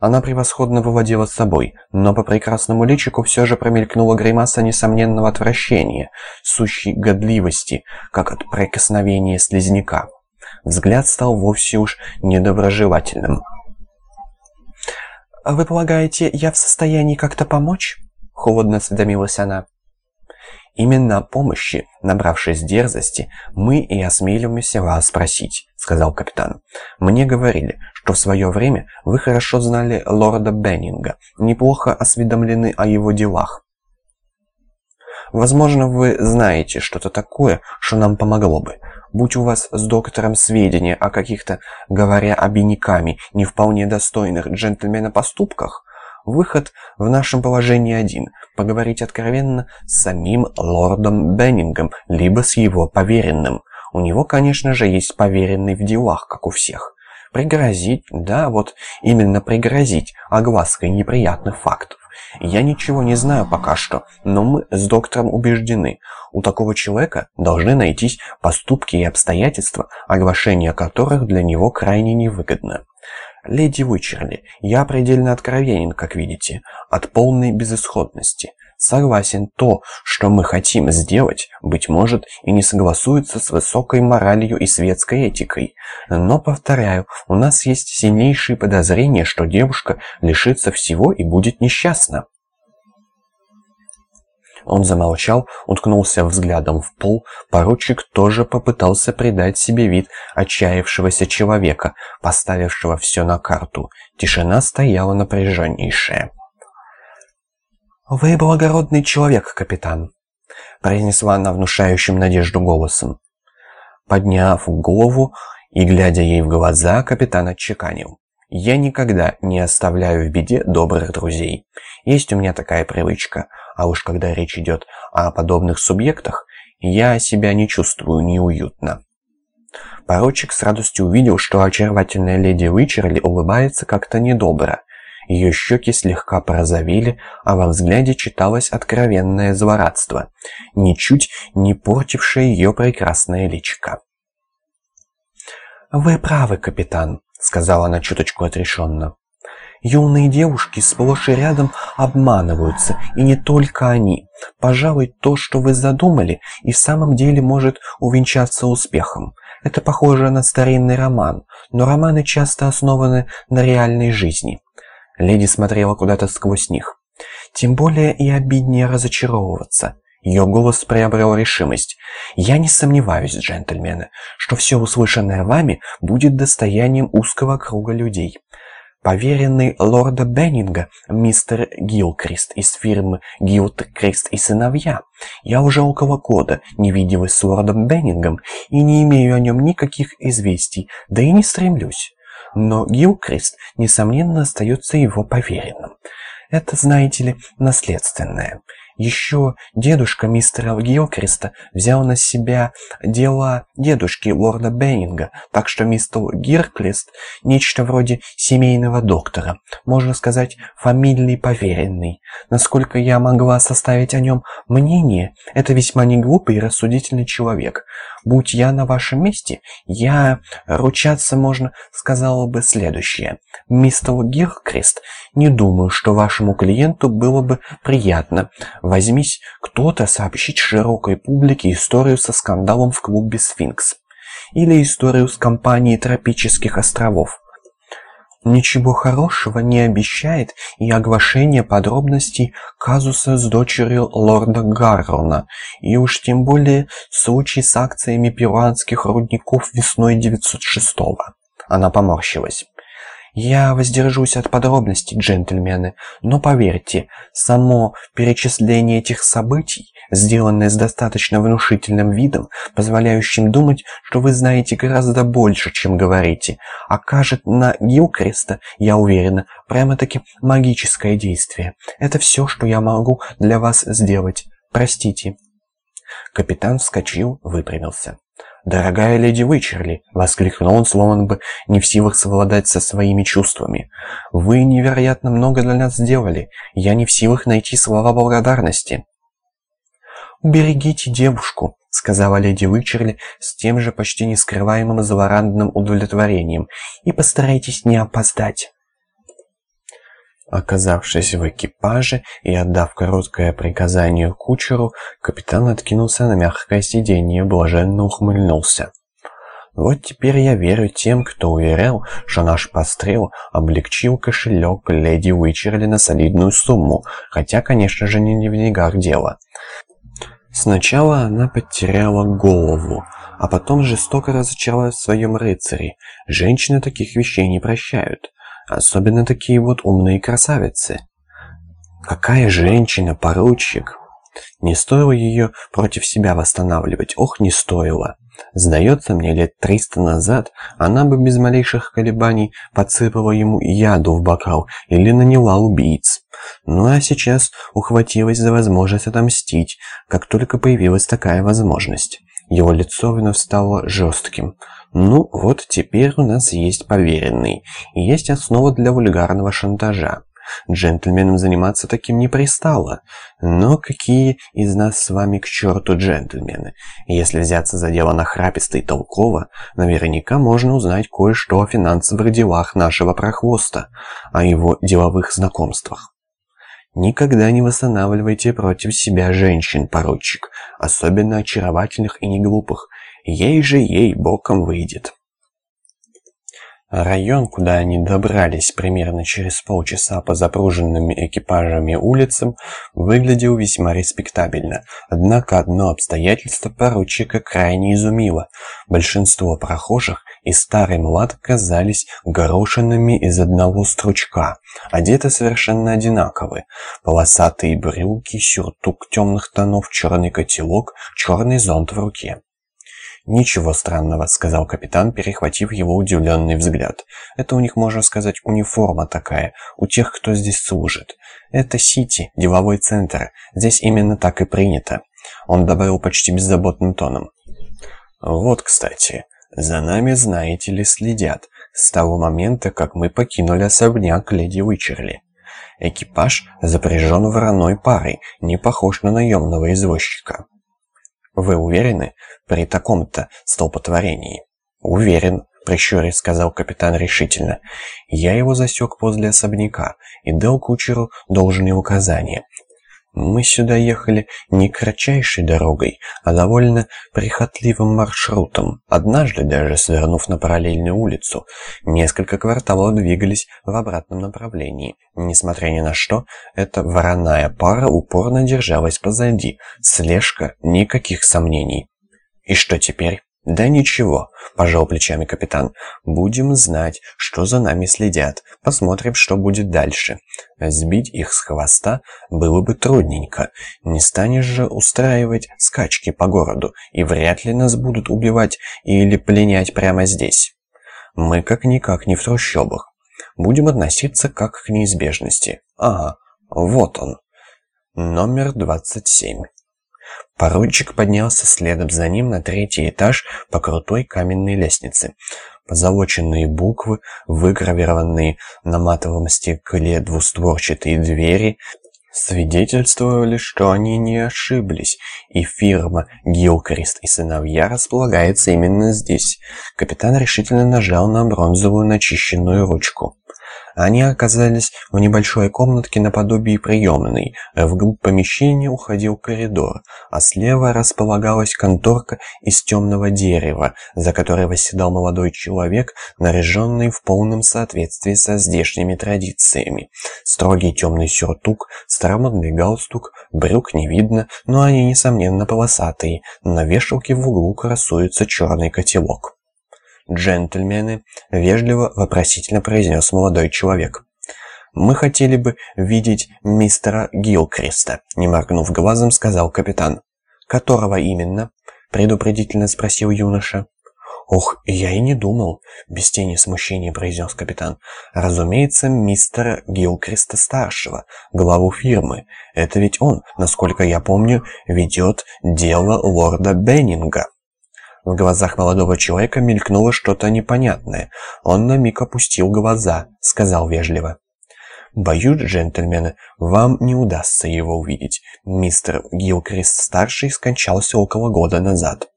Она превосходно выводила с собой, но по прекрасному личику все же промелькнула гримаса несомненного отвращения, сущей годливости, как от прикосновения слизняка. Взгляд стал вовсе уж недоброжелательным. «Вы полагаете, я в состоянии как-то помочь?» — холодно осведомилась она. «Именно о помощи, набравшись дерзости, мы и осмелимся вас спросить», — сказал капитан. «Мне говорили, что в свое время вы хорошо знали лорда Беннинга, неплохо осведомлены о его делах. Возможно, вы знаете что-то такое, что нам помогло бы. Будь у вас с доктором сведения о каких-то, говоря обиняками, не вполне достойных джентльмена поступках, выход в нашем положении один – поговорить откровенно с самим лордом Беннингом, либо с его поверенным. У него, конечно же, есть поверенный в делах, как у всех. Пригрозить, да, вот именно пригрозить оглаской неприятных фактов. Я ничего не знаю пока что, но мы с доктором убеждены, у такого человека должны найтись поступки и обстоятельства, оглашение которых для него крайне невыгодно. Леди Уичерли, я предельно откровенен, как видите, от полной безысходности. Согласен, то, что мы хотим сделать, быть может, и не согласуется с высокой моралью и светской этикой. Но, повторяю, у нас есть сильнейшие подозрения, что девушка лишится всего и будет несчастна. Он замолчал, уткнулся взглядом в пол. Поручик тоже попытался придать себе вид отчаявшегося человека, поставившего все на карту. Тишина стояла напряженнейшая. «Вы благородный человек, капитан», — произнесла она внушающим надежду голосом. Подняв голову и глядя ей в глаза, капитан отчеканил. «Я никогда не оставляю в беде добрых друзей. Есть у меня такая привычка, а уж когда речь идет о подобных субъектах, я себя не чувствую неуютно». Поручик с радостью увидел, что очаровательная леди Уичерли улыбается как-то недобро, ее щеки слегка порозовели, а во взгляде читалось откровенное злорадство, ничуть не портившее ее прекрасное личико. «Вы правы, капитан», — сказала она чуточку отрешенно. «Юные девушки сплошь и рядом обманываются, и не только они. Пожалуй, то, что вы задумали, и в самом деле может увенчаться успехом. Это похоже на старинный роман, но романы часто основаны на реальной жизни. Леди смотрела куда-то сквозь них. Тем более и обиднее разочаровываться. Ее голос приобрел решимость. «Я не сомневаюсь, джентльмены, что все услышанное вами будет достоянием узкого круга людей. Поверенный лорда Беннинга, мистер Гилкрист из фирмы Гилкрист и сыновья. Я уже около года не виделась с лордом Беннингом и не имею о нем никаких известий, да и не стремлюсь но Гилкрист, несомненно, остается его поверенным. Это, знаете ли, наследственное. Еще дедушка мистера Гилкриста взял на себя дела дедушки лорда Беннинга, так что мистер Гирклист – нечто вроде семейного доктора, можно сказать, фамильный поверенный. Насколько я могла составить о нем мнение, это весьма неглупый и рассудительный человек. Будь я на вашем месте, я, ручаться можно, сказала бы следующее. Мистер Гиркрест, не думаю, что вашему клиенту было бы приятно. Возьмись кто-то сообщить широкой публике историю со скандалом в клубе «Сфинкс». Или историю с компанией тропических островов. Ничего хорошего не обещает и оглашение подробностей казуса с дочерью лорда Гаррона, и уж тем более случай с акциями перуанских рудников весной 906-го. Она поморщилась. Я воздержусь от подробностей, джентльмены, но поверьте, само перечисление этих событий, сделанное с достаточно внушительным видом, позволяющим думать, что вы знаете гораздо больше, чем говорите, окажет на Гилкреста, я уверена, прямо-таки магическое действие. Это все, что я могу для вас сделать. Простите. Капитан вскочил, выпрямился. «Дорогая леди Уичерли!» — воскликнул он, словно бы не в силах совладать со своими чувствами. «Вы невероятно много для нас сделали. Я не в силах найти слова благодарности». «Уберегите девушку», — сказала леди Уичерли с тем же почти нескрываемым злорадным удовлетворением, «и постарайтесь не опоздать». Оказавшись в экипаже и отдав короткое приказание кучеру, капитан откинулся на мягкое сиденье и блаженно ухмыльнулся. Вот теперь я верю тем, кто уверял, что наш пострел облегчил кошелек леди Уичерли на солидную сумму, хотя, конечно же, не в деньгах дело. Сначала она потеряла голову, а потом жестоко разочаровалась в своем рыцаре. Женщины таких вещей не прощают. Особенно такие вот умные красавицы. Какая женщина, поручик! Не стоило ее против себя восстанавливать, ох, не стоило. Сдается мне, лет триста назад она бы без малейших колебаний подсыпала ему яду в бокал или наняла убийц. Ну а сейчас ухватилась за возможность отомстить, как только появилась такая возможность. Его лицо вновь стало жестким. Ну, вот теперь у нас есть поверенный, и есть основа для вульгарного шантажа. Джентльменам заниматься таким не пристало. Но какие из нас с вами к черту джентльмены? Если взяться за дело нахраписто и толково, наверняка можно узнать кое-что о финансовых делах нашего прохвоста, о его деловых знакомствах. Никогда не восстанавливайте против себя женщин, поручик, особенно очаровательных и неглупых. Ей же ей боком выйдет. Район, куда они добрались примерно через полчаса по запруженным экипажами улицам, выглядел весьма респектабельно. Однако одно обстоятельство поручика крайне изумило. Большинство прохожих и старый млад казались горошинами из одного стручка, одеты совершенно одинаковые. Полосатые брюки, сюртук темных тонов, черный котелок, черный зонт в руке. «Ничего странного», — сказал капитан, перехватив его удивленный взгляд. «Это у них, можно сказать, униформа такая, у тех, кто здесь служит. Это Сити, деловой центр. Здесь именно так и принято». Он добавил почти беззаботным тоном. «Вот, кстати, за нами, знаете ли, следят, с того момента, как мы покинули особняк леди Уичерли. Экипаж запряжен вороной парой, не похож на наемного извозчика». «Вы уверены при таком-то столпотворении?» «Уверен», — прищурясь сказал капитан решительно. «Я его засек возле особняка и дал кучеру должные указания. Мы сюда ехали не кратчайшей дорогой, а довольно прихотливым маршрутом. Однажды, даже свернув на параллельную улицу, несколько кварталов двигались в обратном направлении. Несмотря ни на что, эта вороная пара упорно держалась позади. Слежка, никаких сомнений. И что теперь? «Да ничего», – пожал плечами капитан. «Будем знать, что за нами следят. Посмотрим, что будет дальше. Сбить их с хвоста было бы трудненько. Не станешь же устраивать скачки по городу, и вряд ли нас будут убивать или пленять прямо здесь. Мы как-никак не в трущобах. Будем относиться как к неизбежности. Ага, вот он. Номер двадцать семь. Поручик поднялся следом за ним на третий этаж по крутой каменной лестнице. Позолоченные буквы, выгравированные на матовом стекле двустворчатые двери, свидетельствовали, что они не ошиблись, и фирма Гилкрест и сыновья располагается именно здесь. Капитан решительно нажал на бронзовую начищенную ручку. Они оказались в небольшой комнатке наподобие приемной. Вглубь помещения уходил коридор, а слева располагалась конторка из темного дерева, за которой восседал молодой человек, наряженный в полном соответствии со здешними традициями. Строгий темный сюртук, старомодный галстук, брюк не видно, но они, несомненно, полосатые. На вешалке в углу красуется черный котелок. «Джентльмены», — вежливо, вопросительно произнес молодой человек. «Мы хотели бы видеть мистера Гилкреста», — не моргнув глазом, сказал капитан. «Которого именно?» — предупредительно спросил юноша. «Ох, я и не думал», — без тени смущения произнес капитан. «Разумеется, мистера Гилкреста-старшего, главу фирмы. Это ведь он, насколько я помню, ведет дело лорда Беннинга». В глазах молодого человека мелькнуло что-то непонятное. Он на миг опустил глаза, сказал вежливо. «Боюсь, джентльмены, вам не удастся его увидеть. Мистер Гилкрист-старший скончался около года назад».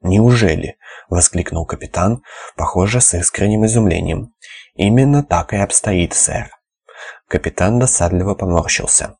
«Неужели?» — воскликнул капитан, похоже, с искренним изумлением. «Именно так и обстоит, сэр». Капитан досадливо поморщился.